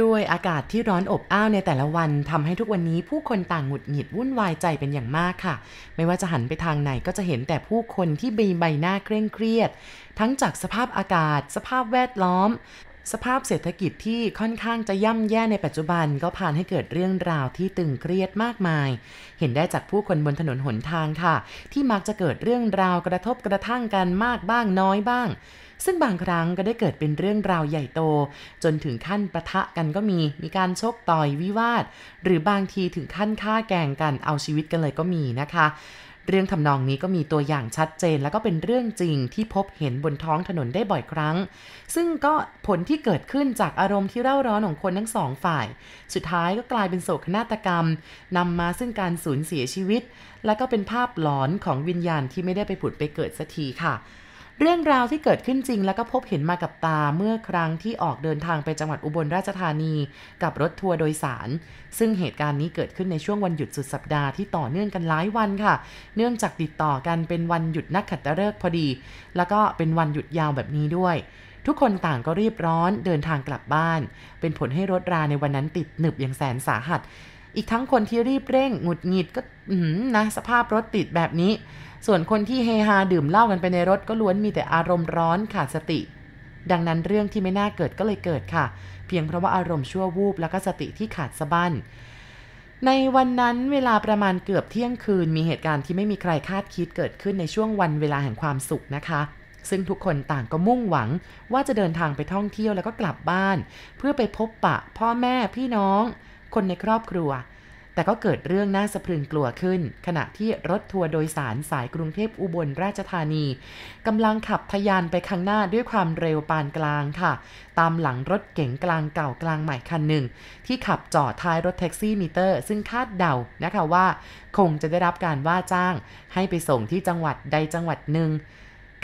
ด้วยอากาศที่ร้อนอบอ้าวในแต่ละวันทำให้ทุกวันนี้ผู้คนต่างหงุดหงิดวุ่นวายใจเป็นอย่างมากค่ะ ไม่ว่าจะหันไปทางไหนก็จะเห็นแต่ผู้คนที่มีใบหน้าเคร่งเครียด ทั้งจากสภาพอากาศ สภาพแวดล้อม สภาพเศรษฐกิจที่ค่อนข้างจะย่ำแย่ในปัจจุบัน ก็ผ่านให้เกิดเรื่องราวที่ตึงเครียดมากมาย เห็นได้จากผู้คนบนถนนหนทางค่ะ ที่มักจะเกิดเรื่องราวกระทบกระทั่งกันมากบ้างน้อยบ้าง ซึ่งบางครั้งก็ได้เกิดเป็นเรื่องราวใหญ่โต จนถึงขั้นประทะกันก็มี มีการชกต่อยวิวาท หรือบางทีถึงขั้นฆ่าแกงกันเอาชีวิตกันเลยก็มีนะคะ เรื่องทำนองนี้ก็มีตัวอย่างชัดเจน แล้วก็เป็นเรื่องจริงที่พบเห็นบนท้องถนนได้บ่อยครั้ง ซึ่งก็ผลที่เกิดขึ้นจากอารมณ์ที่เร่าร้อนของคนทั้งสองฝ่าย สุดท้ายก็กลายเป็นโศกนาฏกรรมนำมาซึ่งการสูญเสียชีวิต และก็เป็นภาพหลอนของวิญญาณที่ไม่ได้ไปผุดไปเกิดสักทีค่ะ เรื่องราวที่เกิดขึ้นจริงแล้วก็พบเห็นมากับตาเมื่อครั้งที่ออกเดินทางไปจังหวัดอุบลราชธานี กับรถทัวร์โดยสาร ซึ่งเหตุการณ์นี้เกิดขึ้นในช่วงวันหยุดสุดสัปดาห์ที่ต่อเนื่องกันหลายวันค่ะ เนื่องจากติดต่อกันเป็นวันหยุดนักขัตฤกษ์พอดี แล้วก็เป็นวันหยุดยาวแบบนี้ด้วยทุกคนต่างก็รีบร้อนเดินทางกลับบ้าน เป็นผลให้รถราในวันนั้นติดหนึบอย่างแสนสาหัส อีกทั้งคนที่รีบเร่งหงุดหงิดก็นะสภาพรถติดแบบนี้ ส่วนคนที่เฮฮาดื่มเหล้ากันไปในรถก็ล้วนมีแต่อารมณ์ร้อนขาดสติ ดังนั้นเรื่องที่ไม่น่าเกิดก็เลยเกิดค่ะ เพียงเพราะว่าอารมณ์ชั่ววูบแล้วก็สติที่ขาดสะบั้นในวันนั้นเวลาประมาณเกือบเที่ยงคืน มีเหตุการณ์ที่ไม่มีใครคาดคิดเกิดขึ้นในช่วงวันเวลาแห่งความสุขนะคะ ซึ่งทุกคนต่างก็มุ่งหวัง ว่าจะเดินทางไปท่องเที่ยวแล้วก็กลับบ้าน เพื่อไปพบปะ พ่อแม่พี่น้อง คนในครอบครัว แต่ก็เกิดเรื่องน่าสะพรึงกลัวขึ้น ขณะที่รถทัวร์โดยสารสายกรุงเทพอุบลราชธานีกำลังขับทะยานไปข้างหน้าด้วยความเร็วปานกลางค่ะ ตามหลังรถเก๋งกลางเก่ากลางใหม่คันหนึ่ง ที่ขับจอดท้ายรถแท็กซี่มิเตอร์ ซึ่งคาดเดานะคะว่า คงจะได้รับการว่าจ้าง ให้ไปส่งที่จังหวัดใดจังหวัดหนึ่ง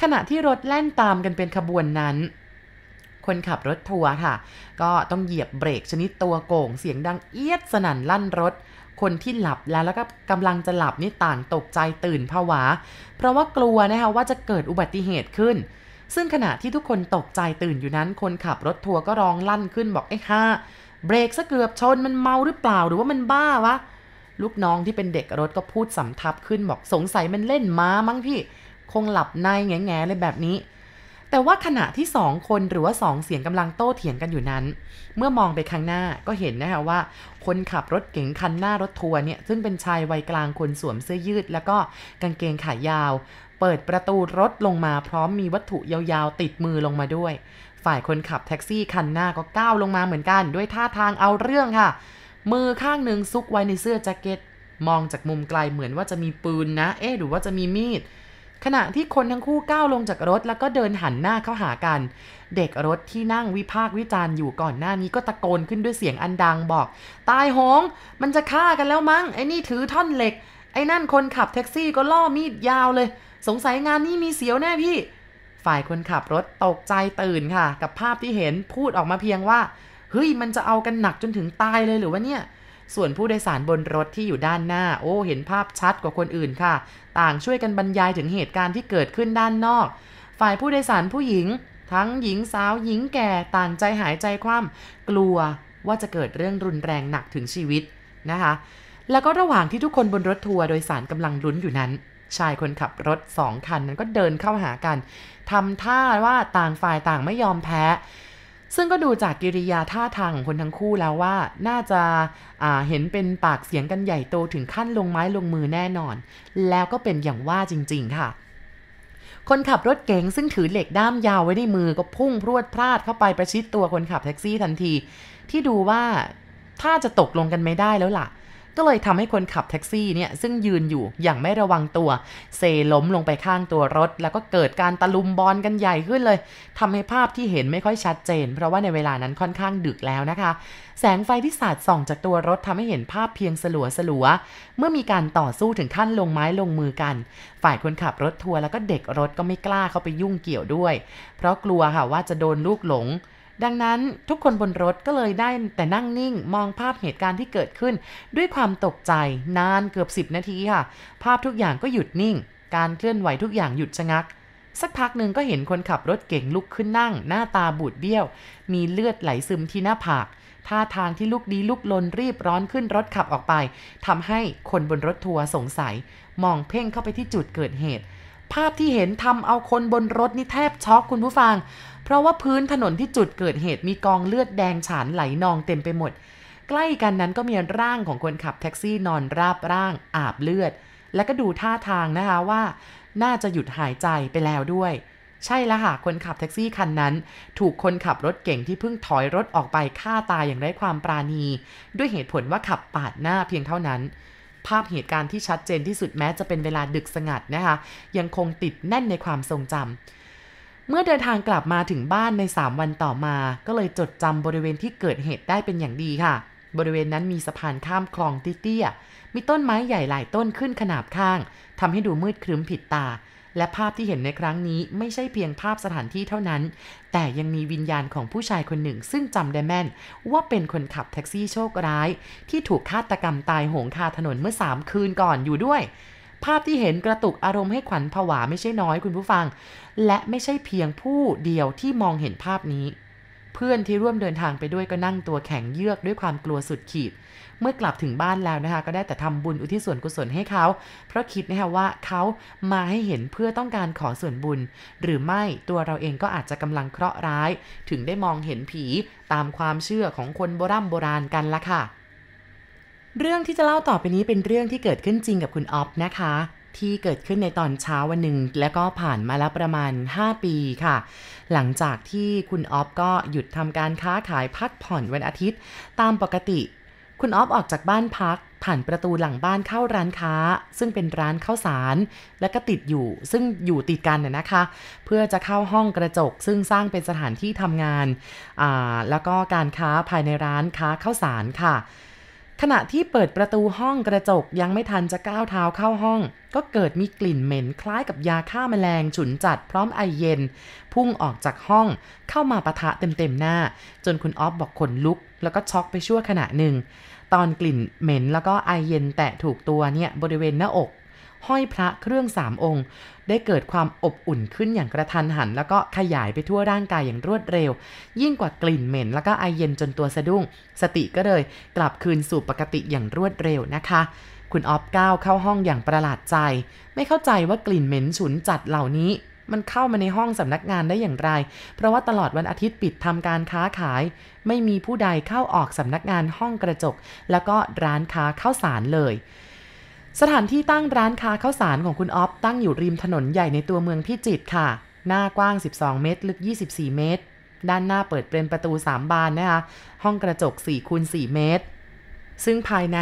ขณะที่รถแล่นตามกันเป็นขบวนนั้น คนขับรถทัวร์ค่ะ ก็ต้องเหยียบเบรกชนิดตัวโก่งเสียงดังเอียดสนั่นลั่นรถ คนที่หลับแล้วแล้วก็กำลังจะหลับนี่ต่างตกใจตื่นผวา เพราะว่ากลัวนะคะว่าจะเกิดอุบัติเหตุขึ้น ซึ่งขณะที่ทุกคนตกใจตื่นอยู่นั้น คนขับรถทัวร์ก็ร้องลั่นขึ้นบอกไอ้ฮ่าเบรกซะเกือบชนมันเมาหรือเปล่าหรือว่ามันบ้าวะลูกน้องที่เป็นเด็กรถก็พูดสำทับขึ้นบอกสงสัยมันเล่นม้ามั้งพี่ คงหลับในแง่ๆเลยแบบนี้ แต่ว่าขณะที่สองคนหรือว่าสองเสียงกำลังโต้เถียงกันอยู่นั้น เมื่อมองไปข้างหน้าก็เห็นนะคะว่า คนขับรถเก๋งคันหน้ารถทัวร์เนี่ย ซึ่งเป็นชายวัยกลางคนสวมเสื้อยืด แล้วก็กางเกงขายาว เปิดประตูรถลงมาพร้อมมีวัตถุยาวๆ ติดมือลงมาด้วย ฝ่ายคนขับแท็กซี่คันหน้าก็ก้าวลงมาเหมือนกัน ด้วยท่าทางเอาเรื่องค่ะ มือข้างหนึ่งซุกไว้ในเสื้อแจ็คเก็ตมองจากมุมไกลเหมือนว่าจะมีปืนนะ เอ๊หรือว่าจะมีมีด ขณะที่คนทั้งคู่ก้าวลงจากรถ แล้วก็เดินหันหน้าเข้าหากัน เด็กรถที่นั่งวิพากษ์วิจารณ์อยู่ก่อนหน้านี้ก็ตะโกนขึ้นด้วยเสียงอันดังบอก ตายหง มันจะฆ่ากันแล้วมั้งไอ้นี่ถือท่อนเหล็ก ไอ้นั่นคนขับแท็กซี่ก็ล่อมีดยาวเลย สงสัยงานนี้มีเสียวแน่พี่ ฝ่ายคนขับรถตกใจตื่นค่ะ กับภาพที่เห็นพูดออกมาเพียงว่าเฮ้ยมันจะเอากันหนักจนถึงตายเลยหรือว่าเนี่ย ส่วนผู้โดยสารบนรถที่อยู่ด้านหน้า โอ้เห็นภาพชัดกว่าคนอื่นค่ะ ต่างช่วยกันบรรยายถึงเหตุการณ์ที่เกิดขึ้นด้านนอก ฝ่ายผู้โดยสารผู้หญิง ทั้งหญิงสาวหญิงแก่ต่างใจหายใจคว่ำกลัวว่าจะเกิดเรื่องรุนแรงหนักถึงชีวิตนะคะ แล้วก็ระหว่างที่ทุกคนบนรถทัวร์โดยสารกำลังลุ้นอยู่นั้น ชายคนขับรถสองคันนั้นก็เดินเข้าหากันทำท่าว่าต่างฝ่ายต่างไม่ยอมแพ้ ซึ่งก็ดูจากกิริยาท่าทางของคนทั้งคู่แล้วว่าน่าจะเห็นเป็นปากเสียงกันใหญ่โตถึงขั้นลงไม้ลงมือแน่นอน แล้วก็เป็นอย่างว่าจริง ๆ ค่ะ คนขับรถเก๋งซึ่งถือเหล็กด้ามยาวไว้ในมือก็พุ่งพรวดพลาดเข้าไปประชิดตัวคนขับแท็กซี่ทันที ที่ดูว่าถ้าจะตกลงกันไม่ได้แล้วล่ะ ก็เลยทำให้คนขับแท็กซี่เนี่ยซึ่งยืนอยู่อย่างไม่ระวังตัวเซล้มลงไปข้างตัวรถ แล้วก็เกิดการตะลุมบอลกันใหญ่ขึ้นเลยทำให้ภาพที่เห็นไม่ค่อยชัดเจน เพราะว่าในเวลานั้นค่อนข้างดึกแล้วนะคะ แสงไฟที่สาดส่องจากตัวรถทำให้เห็นภาพเพียงสลัวสลัวเมื่อมีการต่อสู้ถึงขั้นลงไม้ลงมือกัน ฝ่ายคนขับรถทัวร์แล้วก็เด็กรถก็ไม่กล้าเข้าไปยุ่งเกี่ยวด้วย เพราะกลัวค่ะว่าจะโดนลูกหลง ดังนั้นทุกคนบนรถก็เลยได้แต่นั่งนิ่งมองภาพเหตุการณ์ที่เกิดขึ้น ด้วยความตกใจนานเกือบ 10 นาทีค่ะ ภาพทุกอย่างก็หยุดนิ่ง การเคลื่อนไหวทุกอย่างหยุดชะงัก สักพักหนึ่งก็เห็นคนขับรถเก่งลุกขึ้นนั่ง หน้าตาบูดเบี้ยว มีเลือดไหลซึมที่หน้าผากท่าทางที่ลุกดีลุกลนรีบร้อนขึ้นรถขับออกไปทำให้คนบนรถทัวร์สงสัย มองเพ่งเข้าไปที่จุดเกิดเหตุ ภาพที่เห็นทำเอาคนบนรถนี่แทบช็อกคุณผู้ฟัง เพราะว่าพื้นถนนที่จุดเกิดเหตุมีกองเลือดแดงฉานไหลนองเต็มไปหมด ใกล้กันนั้นก็มีร่างของคนขับแท็กซี่นอนราบร่างอาบเลือด และก็ดูท่าทางนะคะว่า น่าจะหยุดหายใจไปแล้วด้วย ใช่แล้วค่ะคนขับแท็กซี่คันนั้น ถูกคนขับรถเก่งที่เพิ่งถอยรถออกไปฆ่าตายอย่างไร้ความปราณี ด้วยเหตุผลว่าขับปาดหน้าเพียงเท่านั้นภาพเหตุการณ์ที่ชัดเจนที่สุดแม้จะเป็นเวลาดึกสงัดนะคะ ยังคงติดแน่นในความทรงจำ เมื่อเดินทางกลับมาถึงบ้านใน 3 วันต่อมา ก็เลยจดจำบริเวณที่เกิดเหตุได้เป็นอย่างดีค่ะ บริเวณนั้นมีสะพานข้ามคลองเตี้ยๆมีต้นไม้ใหญ่หลายต้นขึ้นขนาบข้างทำให้ดูมืดครึ้มผิดตา และภาพที่เห็นในครั้งนี้ไม่ใช่เพียงภาพสถานที่เท่านั้น แต่ยังมีวิญญาณของผู้ชายคนหนึ่ง ซึ่งจำได้แม่น ว่าเป็นคนขับแท็กซี่โชคร้าย ที่ถูกฆาตกรรมตายโหงคาถนนเมื่อสามคืนก่อนอยู่ด้วย ภาพที่เห็นกระตุกอารมณ์ให้ขวัญผวาไม่ใช่น้อยคุณผู้ฟัง และไม่ใช่เพียงผู้เดียวที่มองเห็นภาพนี้ เพื่อนที่ร่วมเดินทางไปด้วยก็นั่งตัวแข็งเยือกด้วยความกลัวสุดขีด เมื่อกลับถึงบ้านแล้วนะคะ ก็ได้แต่ทำบุญอุทิศส่วนกุศลให้เขา เพราะคิดนะคะว่าเขามาให้เห็นเพื่อต้องการขอส่วนบุญ หรือไม่ตัวเราเองก็อาจจะกำลังเคราะห์ร้าย ถึงได้มองเห็นผีตามความเชื่อของคนโบราณโบราณกันละค่ะ เรื่องที่จะเล่าต่อไปนี้เป็นเรื่องที่เกิดขึ้นจริงกับคุณออฟนะคะ ที่เกิดขึ้นในตอนเช้าวันหนึ่งแล้วก็ผ่านมาแล้วประมาณ 5 ปีค่ะ หลังจากที่คุณออฟก็หยุดทำการค้าขายพักผ่อนวันอาทิตย์ ตามปกติ คุณออฟออกจากบ้านพัก ผ่านประตูหลังบ้านเข้าร้านค้า ซึ่งเป็นร้านข้าวสาร และก็ติดอยู่ ซึ่งอยู่ติดกันน่ยนะคะ เพื่อจะเข้าห้องกระจก ซึ่งสร้างเป็นสถานที่ทำงานอ่าแล้วก็การค้าภายในร้านค้าข้าวสารค่ะ ขณะที่เปิดประตูห้องกระจกยังไม่ทันจะก้าวเท้าเข้าห้อง ก็เกิดมีกลิ่นเหม็นคล้ายกับยาฆ่ามาแมลงฉุนจัดพร้อมไอเย็น พุ่งออกจากห้องเข้ามาปะทะเต็มๆหน้า จนคุณออฟบอกขนลุก แล้วก็ช็อกไปชั่วขณะหนึ่ง ตอนกลิ่นเหม็นแล้วก็ไอเย็นแตะถูกตัวเนี่ยบริเวณหน้าอก ห้อยพระเครื่องสามองค์ ได้เกิดความอบอุ่นขึ้นอย่างกระทันหัน แล้วก็ขยายไปทั่วร่างกายอย่างรวดเร็ว ยิ่งกว่ากลิ่นเหม็น แล้วก็ไอเย็นจนตัวสะดุ้ง สติก็เลยกลับคืนสู่ปกติอย่างรวดเร็วนะคะ คุณออฟก้าวเข้าห้องอย่างประหลาดใจ ไม่เข้าใจว่ากลิ่นเหม็นฉุนจัดเหล่านี้มันเข้ามาในห้องสำนักงานได้อย่างไร เพราะว่าตลอดวันอาทิตย์ปิดทำการค้าขาย ไม่มีผู้ใดเข้าออกสำนักงานห้องกระจก แล้วก็ร้านค้าเข้าสารเลย สถานที่ตั้งร้านค้าข้าวสารของคุณออฟตั้งอยู่ริมถนนใหญ่ในตัวเมืองพิจิตรค่ะ หน้ากว้าง 12 เมตร ลึก 24 เมตร ด้านหน้าเปิดเป็นประตู 3 บานนะคะ ห้องกระจก4คูณ4เมตร ซึ่งภายใน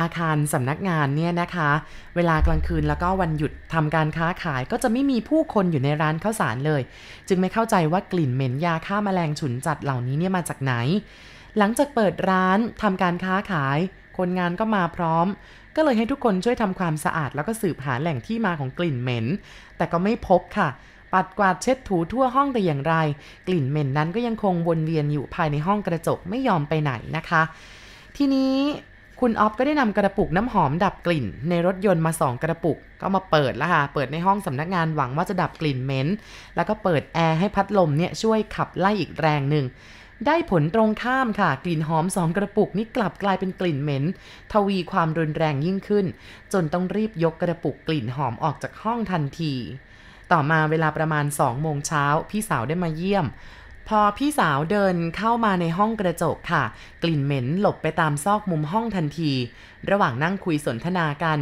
อาคารสำนักงานเนี่ยนะคะ เวลากลางคืนแล้วก็วันหยุดทำการค้าขายก็จะไม่มีผู้คนอยู่ในร้านข้าวสารเลย จึงไม่เข้าใจว่ากลิ่นเหม็นยาฆ่ามาแมลงฉุนจัดเหล่านี้เนี่ยมาจากไหน หลังจากเปิดร้านทำการค้าขาย คนงานก็มาพร้อม ก็เลยให้ทุกคนช่วยทำความสะอาด แล้วก็สืบหาแหล่งที่มาของกลิ่นเหม็น แต่ก็ไม่พบค่ะ ปัดกวาดเช็ดถูทั่วห้องแต่อย่างไร กลิ่นเหม็นนั้นก็ยังคงวนเวียนอยู่ภายในห้องกระจกไม่ยอมไปไหนนะคะ ทีนี้คุณออฟก็ได้นำกระปุกน้ำหอมดับกลิ่น ในรถยนต์มาสองกระปุก ก็มาเปิดแล้วค่ะ เปิดในห้องสำนักงานหวังว่าจะดับกลิ่นเหม็น แล้วก็เปิดแอร์ให้พัดลมเนี่ยช่วยขับไล่อีกแรงหนึ่ง ได้ผลตรงข้ามค่ะ กลิ่นหอมสองกระปุกนี้กลับกลายเป็นกลิ่นเหม็น ทวีความรุนแรงยิ่งขึ้น จนต้องรีบยกกระปุกกลิ่นหอมออกจากห้องทันที ต่อมาเวลาประมาณสองโมงเช้าพี่สาวได้มาเยี่ยม พอพี่สาวเดินเข้ามาในห้องกระจกค่ะ กลิ่นเหม็นหลบไปตามซอกมุมห้องทันที ระหว่างนั่งคุยสนทนากัน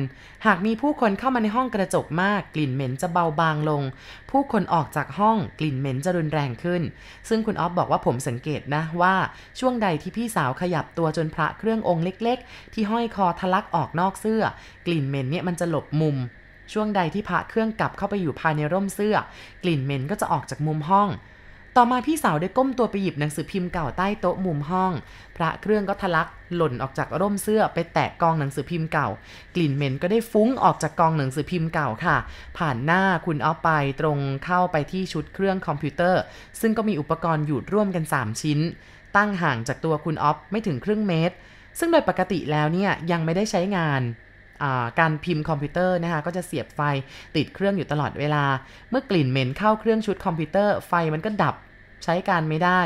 หากมีผู้คนเข้ามาในห้องกระจกมาก กลิ่นเหม็นจะเบาบางลง ผู้คนออกจากห้องกลิ่นเหม็นจะรุนแรงขึ้น ซึ่งคุณออฟบอกว่าผมสังเกตนะว่าช่วงใดที่พี่สาวขยับตัวจนพระเครื่ององค์เล็ก ๆ ที่ห้อยคอทะลักออกนอกเสื้อ กลิ่นเหม็นเนี่ยมันจะหลบมุม ช่วงใดที่พระเครื่องกลับเข้าไปอยู่ภายในร่มเสื้อ กลิ่นเหม็นก็จะออกจากมุมห้อง ต่อมาพี่สาวได้ก้มตัวไปหยิบหนังสือพิมพ์เก่าใต้โต๊ะมุมห้อง พระเครื่องก็ทะลักหล่นออกจากร่มเสื้อไปแตะกองหนังสือพิมพ์เก่า กลิ่นเหม็นก็ได้ฟุ้งออกจากกองหนังสือพิมพ์เก่าค่ะ ผ่านหน้าคุณเอาไปตรงเข้าไปที่ชุดเครื่องคอมพิวเตอร์ ซึ่งก็มีอุปกรณ์อยู่ร่วมกัน 3 ชิ้น ตั้งห่างจากตัวคุณออฟไม่ถึงครึ่งเมตร ซึ่งโดยปกติแล้วเนี่ยยังไม่ได้ใช้งาน การพิมพ์คอมพิวเตอร์นะคะก็จะเสียบไฟติดเครื่องอยู่ตลอดเวลา เมื่อกลิ่นเหม็นเข้าเครื่องชุดคอมพิวเตอร์ไฟมันก็ดับใช้การไม่ได้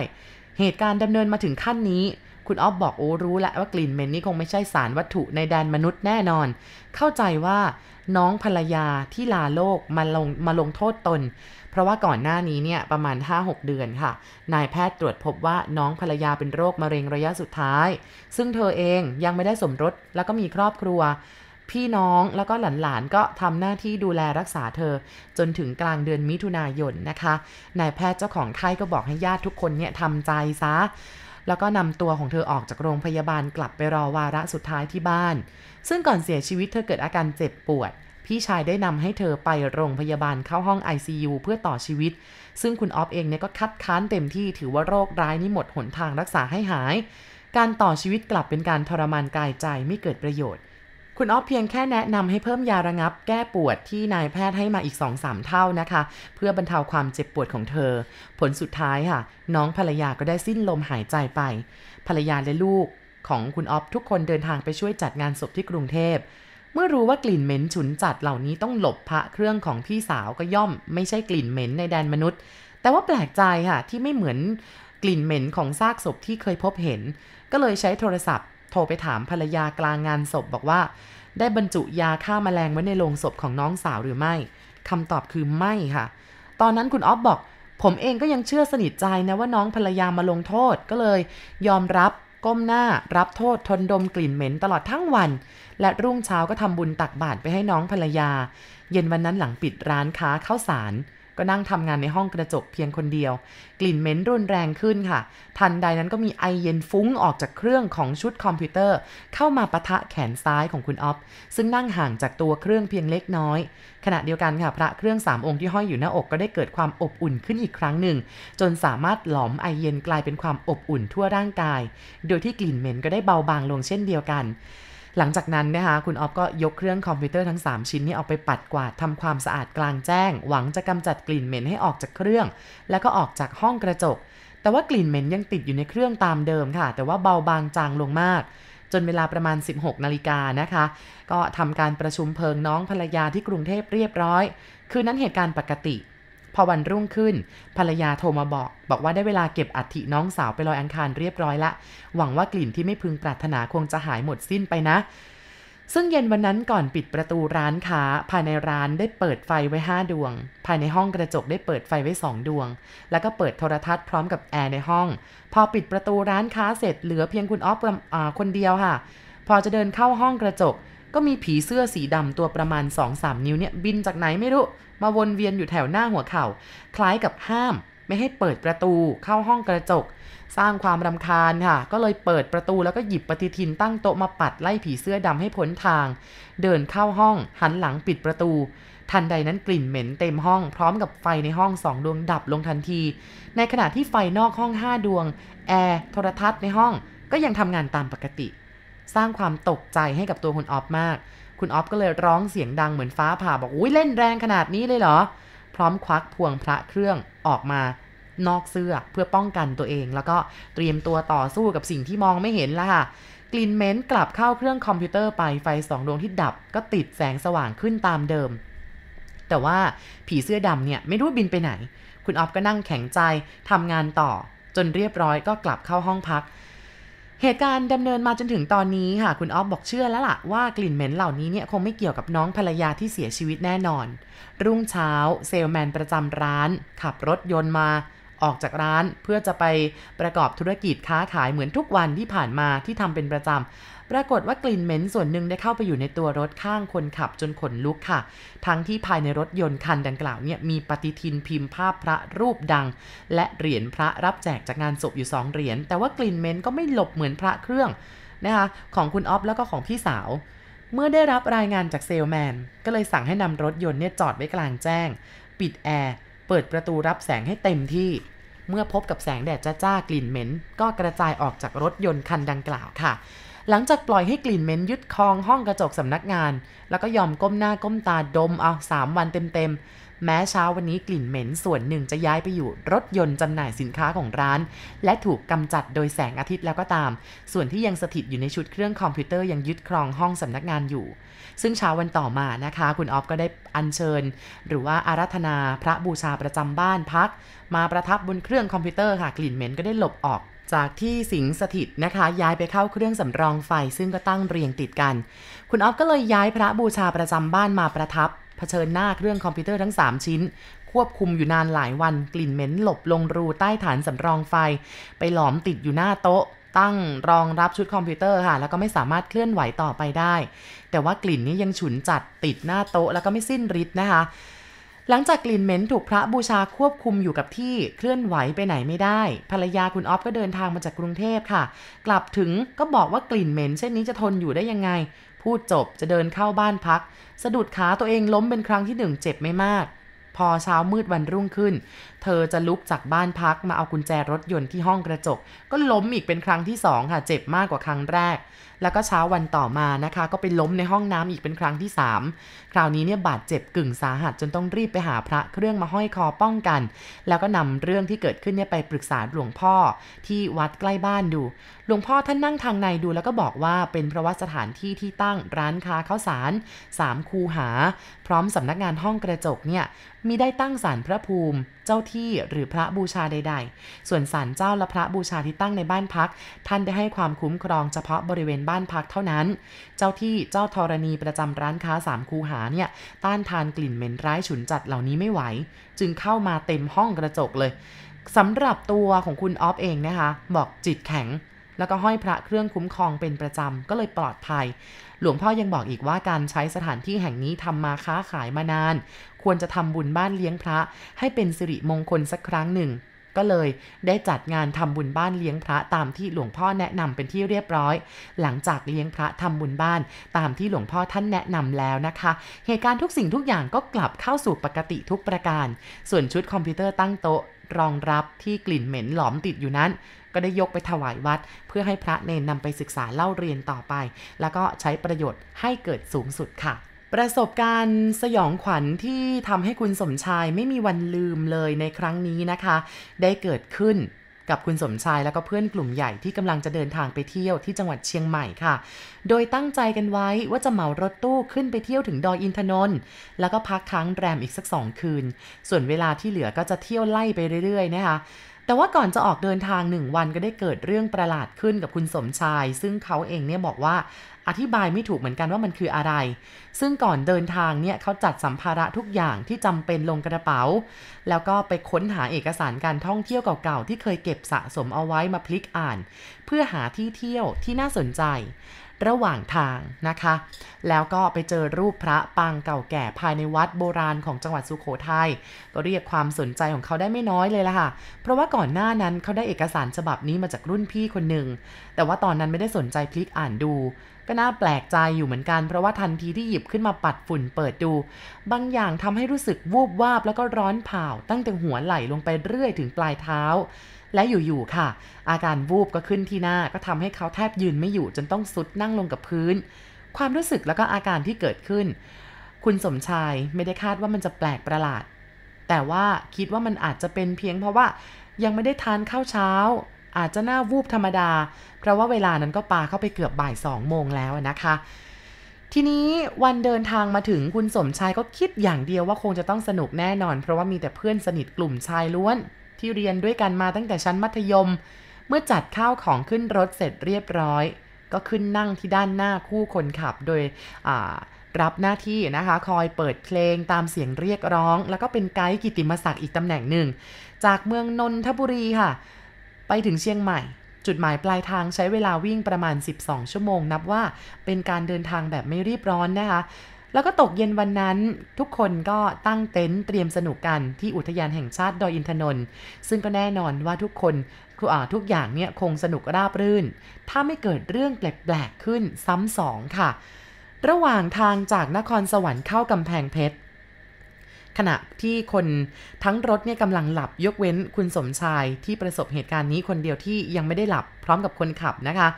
เหตุการณ์ดำเนินมาถึงขั้นนี้ คุณออฟบอกโอ้รู้แล้วว่ากลิ่นเหม็นนี่คงไม่ใช่สสารวัตถุในแดนมนุษย์แน่นอน เข้าใจว่าน้องภรรยาที่ลาโลกมาลงมาลงโทษตน เพราะว่าก่อนหน้านี้เนี่ยประมาณ 5-6 เดือนค่ะ นายแพทย์ตรวจพบว่าน้องภรรยาเป็นโรคมะเร็งระยะสุดท้าย ซึ่งเธอเองยังไม่ได้สมรสแล้วก็มีครอบครัว พี่น้องแล้วก็หลานๆก็ทำหน้าที่ดูแลรักษาเธอ จนถึงกลางเดือนมิถุนายนนะคะ นายแพทย์เจ้าของไข้ก็บอกให้ญาติทุกคนเนี่ยทำใจซะ แล้วก็นำตัวของเธอออกจากโรงพยาบาลกลับไปรอวาระสุดท้ายที่บ้าน ซึ่งก่อนเสียชีวิตเธอเกิดอาการเจ็บปวด พี่ชายได้นำให้เธอไปโรงพยาบาลเข้าห้อง ICU เพื่อต่อชีวิต ซึ่งคุณออฟเองเนี่ยก็คัดค้านเต็มที่ถือว่าโรคร้ายนี้หมดหนทางรักษาให้หาย การต่อชีวิตกลับเป็นการทรมานกายใจไม่เกิดประโยชน์ คุณอ๊อฟเพียงแค่แนะนำให้เพิ่มยาระงับ แก้ปวดที่นายแพทย์ให้มาอีก 2-3 เท่านะคะ เพื่อบรรเทาความเจ็บปวดของเธอ ผลสุดท้ายค่ะ น้องภรรยาก็ได้สิ้นลมหายใจไป ภรรยาและลูกของคุณอ๊อฟทุกคนเดินทางไปช่วยจัดงานศพที่กรุงเทพเมื่อรู้ว่ากลิ่นเหม็นฉุนจัดเหล่านี้ต้องหลบพระเครื่องของพี่สาวก็ย่อม ไม่ใช่กลิ่นเหม็นในแดนมนุษย์ แต่ว่าแปลกใจค่ะที่ไม่เหมือนกลิ่นเหม็นของซากศพที่เคยพบเห็น ก็เลยใช้โทรศัพท์ โทรไปถามภรรยากลางงานศพบอกว่า ได้บรรจุยาฆ่ามาแมลงไว้ในโลงศพของน้องสาวหรือไม่คำตอบคือไม่ค่ะ ตอนนั้นคุณออฟบอก ผมเองก็ยังเชื่อสนิทใจนะว่าน้องภรรยามาลงโทษก็เลย ยอมรับก้มหน้ารับโทษทนดมกลิ่นเหม็นตลอดทั้งวัน และรุ่งเช้าก็ทำบุญตักบาตรไปให้น้องภรรยา เย็นวันนั้นหลังปิดร้านค้าข้าวสาร ก็นั่งทำงานในห้องกระจกเพียงคนเดียว กลิ่นเหม็นรุนแรงขึ้นค่ะ ทันใดนั้นก็มีไอเย็นฟุ้งออกจากเครื่องของชุดคอมพิวเตอร์ เข้ามาปะทะแขนซ้ายของคุณออฟซึ่งนั่งห่างจากตัวเครื่องเพียงเล็กน้อย ขณะเดียวกันค่ะพระเครื่องสามองค์ที่ห้อยอยู่หน้าอกก็ได้เกิดความอบอุ่นขึ้นอีกครั้งหนึ่ง จนสามารถหลอมไอเย็นกลายเป็นความอบอุ่นทั่วร่างกาย โดยที่กลิ่นเหม็นก็ได้เบาบางลงเช่นเดียวกัน หลังจากนั้นนะคะคุณออฟก็ยกเครื่องคอมพิวเตอร์ทั้ง 3 ชิ้นนี้ออกไปปัดกวาดทำความสะอาดกลางแจ้ง หวังจะกำจัดกลิ่นเหม็นให้ออกจากเครื่อง แล้วก็ออกจากห้องกระจก แต่ว่ากลิ่นเหม็นยังติดอยู่ในเครื่องตามเดิมค่ะ แต่ว่าเบาบางจางลงมากจนเวลาประมาณ 16 นาฬิกานะคะ ก็ทำการประชุมเพลิงน้องภรรยาที่กรุงเทพเรียบร้อย คืนนั้นเหตุการณ์ปกติ อวันรุ่งขึ้น ภรรยาโทรมาบอก บอกว่าได้เวลาเก็บอัฐิน้องสาวไปลอยอังคารเรียบร้อยละ หวังว่ากลิ่นที่ไม่พึงปรารถนาคงจะหายหมดสิ้นไปนะ ซึ่งเย็นวันนั้นก่อนปิดประตูร้านค้า ภายในร้านได้เปิดไฟไว้ 5 ดวง ภายในห้องกระจกได้เปิดไฟไว้ 2 ดวง แล้วก็เปิดโทรทัศน์พร้อมกับแอร์ในห้อง พอปิดประตูร้านค้าเสร็จเหลือเพียงคุณออฟคนเดียวค่ะ พอจะเดินเข้าห้องกระจก ก็มีผีเสื้อสีดำตัวประมาณ 2-3 นิ้วเนี่ยบินจากไหนไม่รู้ มาวนเวียนอยู่แถวหน้าหัวเขา่า คล้ายกับห้าม ไม่ให้เปิดประตูเข้าห้องกระจก สร้างความรำคาญค่ะ ก็เลยเปิดประตูแล้วก็หยิบปฏิทินตั้งโต๊ะมาปัดไล่ผีเสื้อดำให้พ้นทาง เดินเข้าห้อง หันหลังปิดประตู ทันใดนั้นกลิ่นเหม็นเต็มห้อง พร้อมกับไฟในห้องสองดวงดับลงทันที ในขณะที่ไฟนอกห้องห้าดวง แอร์โทรทัศน์ในห้องก็ยังทำงานตามปกติ สร้างความตกใจให้กับตัวคุณออฟมาก คุณออฟก็เลยร้องเสียงดังเหมือนฟ้าผ่าบอกอุ้ยเล่นแรงขนาดนี้เลยเหรอ พร้อมควักพวงพระเครื่องออกมานอกเสื้อเพื่อป้องกันตัวเอง แล้วก็เตรียมตัวต่อสู้กับสิ่งที่มองไม่เห็นละค่ะกลิ่นเหม็นกลับเข้าเครื่องคอมพิวเตอร์ไปไฟสองดวงที่ดับ ก็ติดแสงสว่างขึ้นตามเดิม แต่ว่าผีเสื้อดำเนี่ยไม่รู้บินไปไหน คุณออฟก็นั่งแข็งใจทำงานต่อ จนเรียบร้อยก็กลับเข้าห้องพัก เหตุการณ์ดำเนินมาจนถึงตอนนี้ค่ะ คุณออฟบอกเชื่อแล้วล่ะว่ากลิ่นเหม็นเหล่านี้เนี่ยคงไม่เกี่ยวกับน้องภรรยาที่เสียชีวิตแน่นอน รุ่งเช้า เซลแมนประจำร้าน ขับรถยนต์มาออกจากร้านเพื่อจะไปประกอบธุรกิจค้าขายเหมือนทุกวันที่ผ่านมาที่ทำเป็นประจำ ปรากฏว่ากลิ่นเหม็นส่วนหนึ่งได้เข้าไปอยู่ในตัวรถข้างคนขับจนขนลุกค่ะ ทั้งที่ภายในรถยนต์คันดังกล่าวเนี่ยมีปฏิทินพิมพ์ภาพพระรูปดัง และเหรียญพระรับแจกจากงานศพอยู่2เหรียญแต่ว่ากลิ่นเหม็นก็ไม่หลบเหมือนพระเครื่องนะคะของคุณออฟแล้วก็ของพี่สาว เมื่อได้รับรายงานจากเซลแมน ก็เลยสั่งให้นำรถยนต์เนี่ยจอดไว้กลางแจ้ง ปิดแอร์เปิดประตูรับแสงให้เต็มที่เมื่อพบกับแสงแดดจ้าๆกลิ่นเหม็น ก็กระจายออกจากรถยนต์คันดังกล่าวค่ะ หลังจากปล่อยให้กลิ่นเหม็นยึดครองห้องกระจกสำนักงาน แล้วก็ยอมก้มหน้าก้มตาดมเอาสามวันเต็มๆ แม้เช้าวันนี้กลิ่นเหม็นส่วนหนึ่งจะย้ายไปอยู่รถยนต์จำหน่ายสินค้าของร้าน และถูกกำจัดโดยแสงอาทิตย์แล้วก็ตาม ส่วนที่ยังสถิตอยู่ในชุดเครื่องคอมพิวเตอร์ยังยึดครองห้องสำนักงานอยู่ ซึ่งเช้าวันต่อมานะคะ คุณออฟก็ได้อัญเชิญ หรือว่าอาราธนาพระบูชาประจำบ้านพัก มาประทับบนเครื่องคอมพิวเตอร์ค่ะกลิ่นเหม็นก็ได้หลบออก จากที่สิงสถิตนะคะ ย้ายไปเข้าเครื่องสำรองไฟซึ่งก็ตั้งเรียงติดกัน คุณออฟก็เลยย้ายพระบูชาประจำบ้านมาประทับเผชิญหน้าเครื่องคอมพิวเตอร์ทั้ง 3 ชิ้น ควบคุมอยู่นานหลายวันกลิ่นเหม็นหลบลงรูใต้ฐานสำรองไฟ ไปหลอมติดอยู่หน้าโต๊ะ ตั้งรองรับชุดคอมพิวเตอร์ค่ะ แล้วก็ไม่สามารถเคลื่อนไหวต่อไปได้ แต่ว่ากลิ่นนี้ยังฉุนจัดติดหน้าโต๊ะแล้วก็ไม่สิ้นฤทธิ์นะคะ หลังจากกลิ่นเหม็นถูกพระบูชาควบคุมอยู่กับที่เคลื่อนไหวไปไหนไม่ได้ ภรรยาคุณออฟก็เดินทางมาจากกรุงเทพค่ะ กลับถึงก็บอกว่ากลิ่นเหม็นเช่นนี้จะทนอยู่ได้ยังไง พูดจบจะเดินเข้าบ้านพัก สะดุดขาตัวเองล้มเป็นครั้งที่หนึ่งเจ็บไม่มาก พอเช้ามืดวันรุ่งขึ้นเธอจะลุกจากบ้านพักมาเอากุญแจรถยนต์ที่ห้องกระจก ก็ล้มอีกเป็นครั้งที่สองค่ะเจ็บมากกว่าครั้งแรก แล้วก็เช้าวันต่อมานะคะ ก็ไปล้มในห้องน้ำอีกเป็นครั้งที่ 3 คราวนี้เนี่ยบาดเจ็บกึ่งสาหัสจนต้องรีบไปหาพระเครื่องมาห้อยคอป้องกัน แล้วก็นำเรื่องที่เกิดขึ้นเนี่ยไปปรึกษาหลวงพ่อที่วัดใกล้บ้านดู หลวงพ่อท่านนั่งทางในดูแล้วก็บอกว่าเป็นเพราะว่าสถานที่ที่ตั้งร้านค้าข้าวสารสามคูหา พร้อมสำนักงานห้องกระจกเนี่ยมีได้ตั้งศาลพระภูมิ เจ้าที่หรือพระบูชาใด ๆ ส่วนศาลเจ้าและพระบูชาที่ตั้งในบ้านพัก ท่านได้ให้ความคุ้มครองเฉพาะบริเวณบ้านพักเท่านั้น เจ้าที่เจ้าธรณีประจำร้านค้าสามคูหาเนี่ยต้านทานกลิ่นเหม็นร้ายฉุนจัดเหล่านี้ไม่ไหว จึงเข้ามาเต็มห้องกระจกเลยสำหรับตัวของคุณออฟเองนะคะ บอกจิตแข็ง แล้วก็ห้อยพระเครื่องคุ้มครองเป็นประจำ ก็เลยปลอดภัย หลวงพ่อยังบอกอีกว่าการใช้สถานที่แห่งนี้ทำมาค้าขายมานาน ควรจะทำบุญบ้านเลี้ยงพระ ให้เป็นสิริมงคลสักครั้งหนึ่ง ก็เลยได้จัดงานทำบุญบ้านเลี้ยงพระตามที่หลวงพ่อแนะนำเป็นที่เรียบร้อย หลังจากเลี้ยงพระทำบุญบ้านตามที่หลวงพ่อท่านแนะนำแล้วนะคะ เหตุการณ์ทุกสิ่งทุกอย่างก็กลับเข้าสู่ปกติทุกประการ ส่วนชุดคอมพิวเตอร์ตั้งโต๊ะรองรับที่กลิ่นเหม็นหลอมติดอยู่นั้น ก็ได้ยกไปถวายวัด เพื่อให้พระเนนนำไปศึกษาเล่าเรียนต่อไป แล้วก็ใช้ประโยชน์ให้เกิดสูงสุดค่ะ ประสบการณ์สยองขวัญที่ทำให้คุณสมชายไม่มีวันลืมเลยในครั้งนี้นะคะ ได้เกิดขึ้นกับคุณสมชายแล้วก็เพื่อนกลุ่มใหญ่ที่กำลังจะเดินทางไปเที่ยวที่จังหวัดเชียงใหม่ค่ะ โดยตั้งใจกันไว้ว่าจะเหมารถตู้ขึ้นไปเที่ยวถึงดอยอินทนนท์แล้วก็พักค้างแรมอีกสักสองคืน ส่วนเวลาที่เหลือก็จะเที่ยวไล่ไปเรื่อยๆนะคะแต่ว่าก่อนจะออกเดินทางหนึ่งวันก็ได้เกิดเรื่องประหลาดขึ้นกับคุณสมชาย ซึ่งเขาเองเนี่ยบอกว่า อธิบายไม่ถูกเหมือนกันว่ามันคืออะไร ซึ่งก่อนเดินทางเนี่ยเขาจัดสัมภาระทุกอย่างที่จำเป็นลงกระเป๋า แล้วก็ไปค้นหาเอกสารการท่องเที่ยวเก่าๆ ที่เคยเก็บสะสมเอาไว้มาพลิกอ่าน เพื่อหาที่เที่ยวที่น่าสนใจระหว่างทางนะคะ แล้วก็ไปเจอรูปพระปางเก่าแก่ภายในวัดโบราณของจังหวัดสุโขทยัยก็เรียกความสนใจของเขาได้ไม่น้อยเลยล่ะค่ะ เพราะว่าก่อนหน้านั้นเขาได้เอกสารฉบับนี้มาจากรุ่นพี่คนหนึ่ง แต่ว่าตอนนั้นไม่ได้สนใจพลิกอ่านดู ก็น่าแปลกใจอยู่เหมือนกัน เพราะว่าทันทีที่หยิบขึ้นมาปัดฝุ่นเปิดดู บางอย่างทำให้รู้สึกวูบวาบแล้วก็ร้อนเผาตั้งแต่หัวไหล่ลงไปเรื่อยถึงปลายเท้า และอยู่ๆค่ะ อาการวูบก็ขึ้นที่หน้าก็ทำให้เขาแทบยืนไม่อยู่จนต้องสุดนั่งลงกับพื้น ความรู้สึกแล้วก็อาการที่เกิดขึ้น คุณสมชายไม่ได้คาดว่ามันจะแปลกประหลาด แต่ว่าคิดว่ามันอาจจะเป็นเพียงเพราะว่ายังไม่ได้ทานข้าวเช้า อาจจะหน้าวูบธรรมดา เพราะว่าเวลานั้นก็ปาเข้าไปเกือบบ่ายสองโมงแล้วนะคะ ทีนี้วันเดินทางมาถึงคุณสมชายก็คิดอย่างเดียวว่าคงจะต้องสนุกแน่นอน เพราะว่ามีแต่เพื่อนสนิทกลุ่มชายล้วน ที่เรียนด้วยกันมาตั้งแต่ชั้นมัธยม เมื่อจัดข้าวของขึ้นรถเสร็จเรียบร้อย ก็ขึ้นนั่งที่ด้านหน้าคู่คนขับโดยรับหน้าที่นะคะ คอยเปิดเพลงตามเสียงเรียกร้อง แล้วก็เป็นไกด์กิติมศักดิ์อีกตำแหน่งหนึ่ง จากเมืองนนทบุรีค่ะ ไปถึงเชียงใหม่ จุดหมายปลายทางใช้เวลาวิ่งประมาณ 12 ชั่วโมง นับว่าเป็นการเดินทางแบบไม่รีบร้อนนะคะ แล้วก็ตกเย็นวันนั้นทุกคนก็ตั้งเต็นท์เตรียมสนุกกันที่อุทยานแห่งชาติดอยอินทนนท์ซึ่งก็แน่นอนว่าทุกคนทุกอย่างเนี่ยคงสนุกราบรื่น ถ้าไม่เกิดเรื่องแปลกๆขึ้นซ้ำสองค่ะ ระหว่างทางจากนครสวรรค์เข้ากำแพงเพชร ขณะที่คนทั้งรถเนี่ยกำลังหลับยกเว้นคุณสมชายที่ประสบเหตุการณ์นี้คนเดียวที่ยังไม่ได้หลับพร้อมกับคนขับนะคะ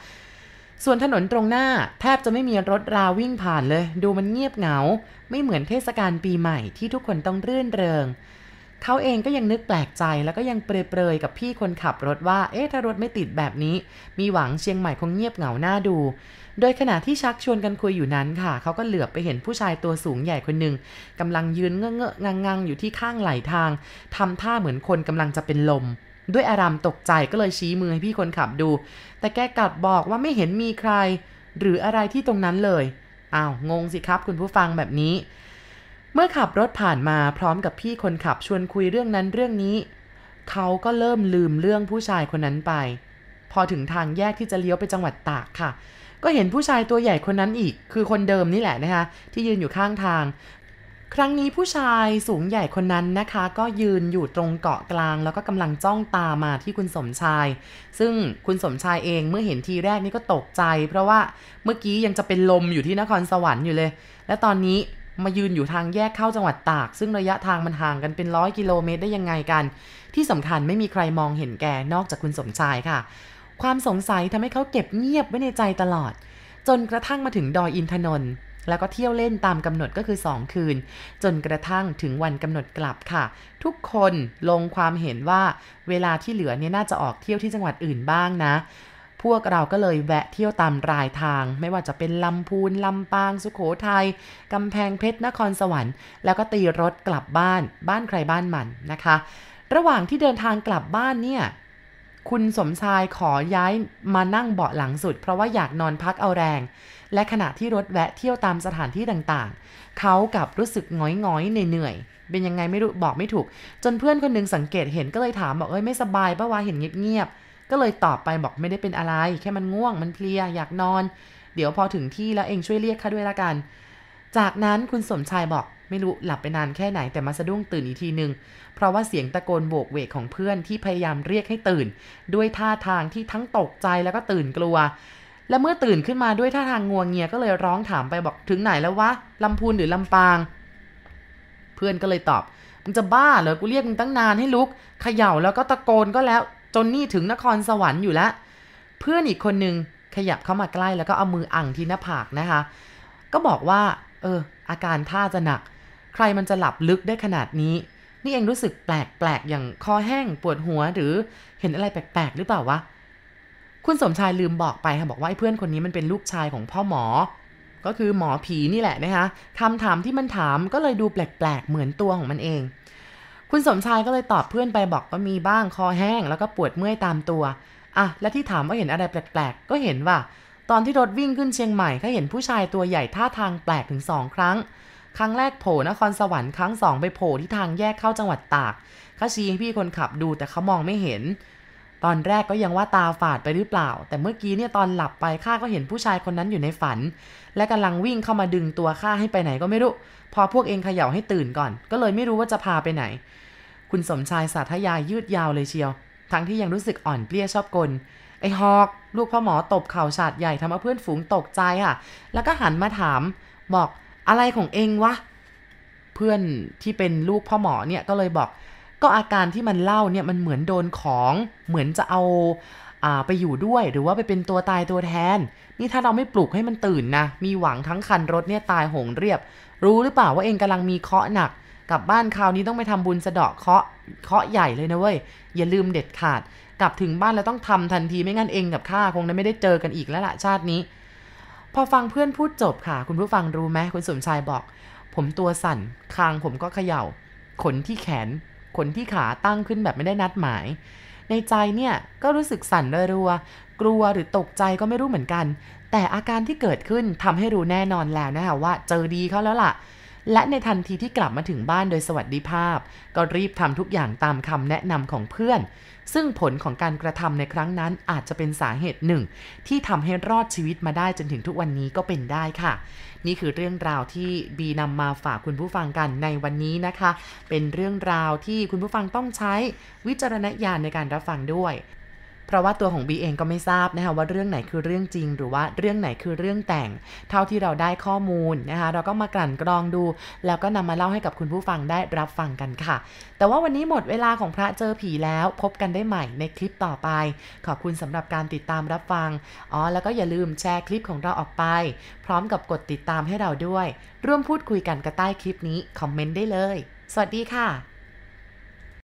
ส่วนถนนตรงหน้าแทบจะไม่มีรถราวิ่งผ่านเลย ดูมันเงียบเหงา ไม่เหมือนเทศกาลปีใหม่ที่ทุกคนต้องรื่นเริง เขาเองก็ยังนึกแปลกใจแล้วก็ยังเปรยๆกับพี่คนขับรถว่า เอ๊ะถ้ารถไม่ติดแบบนี้ มีหวังเชียงใหม่คงเงียบเหงาหน้าดู โดยขณะที่ชักชวนกันคุยอยู่นั้นค่ะ เขาก็เหลือบไปเห็นผู้ชายตัวสูงใหญ่คนหนึ่งกำลังยืนเงอะเงอะงังงังอยู่ที่ข้างไหลทางทำท่าเหมือนคนกำลังจะเป็นลมด้วยอารามตกใจก็เลยชี้มือให้พี่คนขับดู แต่แกกลับบอกว่าไม่เห็นมีใคร หรืออะไรที่ตรงนั้นเลย อ้าว งงสิครับคุณผู้ฟังแบบนี้ เมื่อขับรถผ่านมาพร้อมกับพี่คนขับชวนคุยเรื่องนั้นเรื่องนี้ เขาก็เริ่มลืมเรื่องผู้ชายคนนั้นไป พอถึงทางแยกที่จะเลี้ยวไปจังหวัดตากค่ะ ก็เห็นผู้ชายตัวใหญ่คนนั้นอีก คือคนเดิมนี่แหละนะคะ ที่ยืนอยู่ข้างทาง ครั้งนี้ผู้ชายสูงใหญ่คนนั้นนะคะ ก็ยืนอยู่ตรงเกาะกลาง แล้วก็กำลังจ้องตามาที่คุณสมชาย ซึ่งคุณสมชายเองเมื่อเห็นทีแรกนี่ก็ตกใจ เพราะว่าเมื่อกี้ยังจะเป็นลมอยู่ที่นครสวรรค์อยู่เลย และตอนนี้ มายืนอยู่ทางแยกเข้าจังหวัดตาก ซึ่งระยะทางมันห่างกันเป็นร้อยกิโลเมตรได้ยังไงกัน ที่สำคัญไม่มีใครมองเห็นแกนอกจากคุณสมชายค่ะ ความสงสัยทำให้เขาเก็บเงียบไว้ในใจตลอด จนกระทั่งมาถึงดอยอินทนนท์แล้วก็เที่ยวเล่นตามกำหนดก็คือ 2 คืน จนกระทั่งถึงวันกำหนดกลับค่ะ ทุกคนลงความเห็นว่าเวลาที่เหลือเนี่ยน่าจะออกเที่ยวที่จังหวัดอื่นบ้างนะ พวกเราก็เลยแวะเที่ยวตามรายทาง ไม่ว่าจะเป็นลำพูนลำปาง สุขโขทัยกำแพงเพชรนครสวรรค์ แล้วก็ตีรถกลับบ้านบ้านใครบ้านมันนะคะ ระหว่างที่เดินทางกลับบ้านเนี่ยคุณสมชายขอย้ายมานั่งเบาะหลังสุด เพราะว่าอยากนอนพักเอาแรง และขณะที่รถแวะเที่ยวตามสถานที่ต่างๆ เขากับรู้สึกง้อยง้อยเหนื่อยๆเป็นยังไงไม่รู้บอกไม่ถูก จนเพื่อนคนหนึงสังเกตเห็นก็เลยถามบอกเอ้ยไม่สบายปะวะเห็นเงียบๆ ก็เลยตอบไปบอกไม่ได้เป็นอะไร แค่มันง่วงมันเพลียอยากนอน เดี๋ยวพอถึงที่แล้วเองช่วยเรียกข้าด้วยละกัน จากนั้นคุณสมชายบอกไม่รู้หลับไปนานแค่ไหนแต่มาสะดุ้งตื่นอีกทีหนึ่งเพราะว่าเสียงตะโกนโบกเวกของเพื่อนที่พยายามเรียกให้ตื่น ด้วยท่าทางที่ทั้งตกใจแล้วก็ตื่นกลัว และเมื่อตื่นขึ้นมาด้วยท่าทางงวงเงียก็เลยร้องถามไปบอกถึงไหนแล้ววะลำพูนหรือลำปาง เพื่อนก็เลยตอบมึงจะบ้าเหรอกูเรียกมึงตั้งนานให้ลุกเขย่าแล้วก็ตะโกนก็แล้ว จนนี่ถึงนครสวรรค์อยู่แล้ว เพื่อนอีกคนนึงขยับเข้ามาใกล้แล้วก็เอามืออังที่หน้าผากนะคะ ก็บอกว่า เออ อาการท่าจะหนัก ใครมันจะหลับลึกได้ขนาดนี้ นี่เองรู้สึกแปลกๆอย่างคอแห้งปวดหัวหรือเห็นอะไรแปลกๆหรือเปล่าวะคุณสมชายลืมบอกไปค่ะบอกว่าไอ้เพื่อนคนนี้มันเป็นลูกชายของพ่อหมอ ก็คือหมอผีนี่แหละนะคะคำถามที่มันถามก็เลยดูแปลกๆเหมือนตัวของมันเอง คุณสมชายก็เลยตอบเพื่อนไปบอกว่ามีบ้างคอแห้งแล้วก็ปวดเมื่อยตามตัวอะและที่ถามว่าเห็นอะไรแปลกๆ ก็เห็นว่า ตอนที่รถวิ่งขึ้นเชียงใหม่เขาเห็นผู้ชายตัวใหญ่ท่าทางแปลกถึงสองครั้ง ครั้งแรกโผล่นครสวรรค์ครั้งสองไปโผล่ที่ทางแยกเข้าจังหวัดตากเขาชี้ให้พี่คนขับดูแต่เขามองไม่เห็น ตอนแรกก็ยังว่าตาฝาดไปหรือเปล่า แต่เมื่อกี้เนี่ยตอนหลับไปข้าก็เห็นผู้ชายคนนั้นอยู่ในฝัน และกำลังวิ่งเข้ามาดึงตัวข้าให้ไปไหนก็ไม่รู้ พอพวกเองเขย่าให้ตื่นก่อน ก็เลยไม่รู้ว่าจะพาไปไหน คุณสมชายสาธยายยืดยาวเลยเชียว ทั้งที่ยังรู้สึกอ่อนเปลี้ยชอบกล ไอ้ฮอก ลูกพ่อหมอตบเข่าฉาดใหญ่ทำเอาเพื่อนฝูงตกใจค่ะ แล้วก็หันมาถาม บอกอะไรของเองวะ เพื่อนที่เป็นลูกพ่อหมอเนี่ยก็เลยบอก ก็อาการที่มันเล่าเนี่ยมันเหมือนโดนของเหมือนจะเอาอาไปอยู่ด้วยหรือว่าไปเป็นตัวตายตัวแทน นี่ถ้าเราไม่ปลุกให้มันตื่นนะ มีหวังทั้งคันรถเนี่ยตายหงเรียบ รู้หรือเปล่าว่าเองกำลังมีเคาะหนัก กลับบ้านคราวนี้ต้องไปทำบุญสะเดาะเคาะเคาะใหญ่เลยนะเว้ย อย่าลืมเด็ดขาด กลับถึงบ้านแล้วต้องทำทันทีไม่งั้นเองกับข้าคงไม่ได้เจอกันอีกแล้วล่ะชาตินี้ พอฟังเพื่อนพูดจบค่ะ คุณผู้ฟังรู้ไหมคุณสมชายบอก ผมตัวสั่นคางผมก็เขย่า ขนที่แขน ขนที่ขาตั้งขึ้นแบบไม่ได้นัดหมาย ในใจเนี่ยก็รู้สึกสั่นรัว กลัวหรือตกใจก็ไม่รู้เหมือนกัน แต่อาการที่เกิดขึ้นทำให้รู้แน่นอนแล้วนะคะว่า เจอดีเขาแล้วล่ะ และในทันทีที่กลับมาถึงบ้านโดยสวัสดิภาพ ก็รีบทำทุกอย่างตามคำแนะนำของเพื่อน ซึ่งผลของการกระทำในครั้งนั้นอาจจะเป็นสาเหตุหนึ่ง ที่ทำให้รอดชีวิตมาได้จนถึงทุกวันนี้ก็เป็นได้ค่ะ นี่คือเรื่องราวที่บีนำมาฝากคุณผู้ฟังกันในวันนี้นะคะ เป็นเรื่องราวที่คุณผู้ฟังต้องใช้วิจารณญาณในการรับฟังด้วย เพราะว่าตัวของบีเองก็ไม่ทราบนะคะว่าเรื่องไหนคือเรื่องจริง หรือว่าเรื่องไหนคือเรื่องแต่ง เท่าที่เราได้ข้อมูลนะคะเราก็มากลั่นกรองดู แล้วก็นำมาเล่าให้กับคุณผู้ฟังได้รับฟังกันค่ะ แต่ว่าวันนี้หมดเวลาของพระเจอผีแล้วพบกันได้ใหม่ในคลิปต่อไป ขอบคุณสำหรับการติดตามรับฟังอ๋อแล้วก็อย่าลืมแชร์คลิปของเราออกไป พร้อมกับกดติดตามให้เราด้วย ร่วมพูดคุยกันกระใต้คลิปนี้คอมเมนต์ได้เลย สวัสดีค่ะ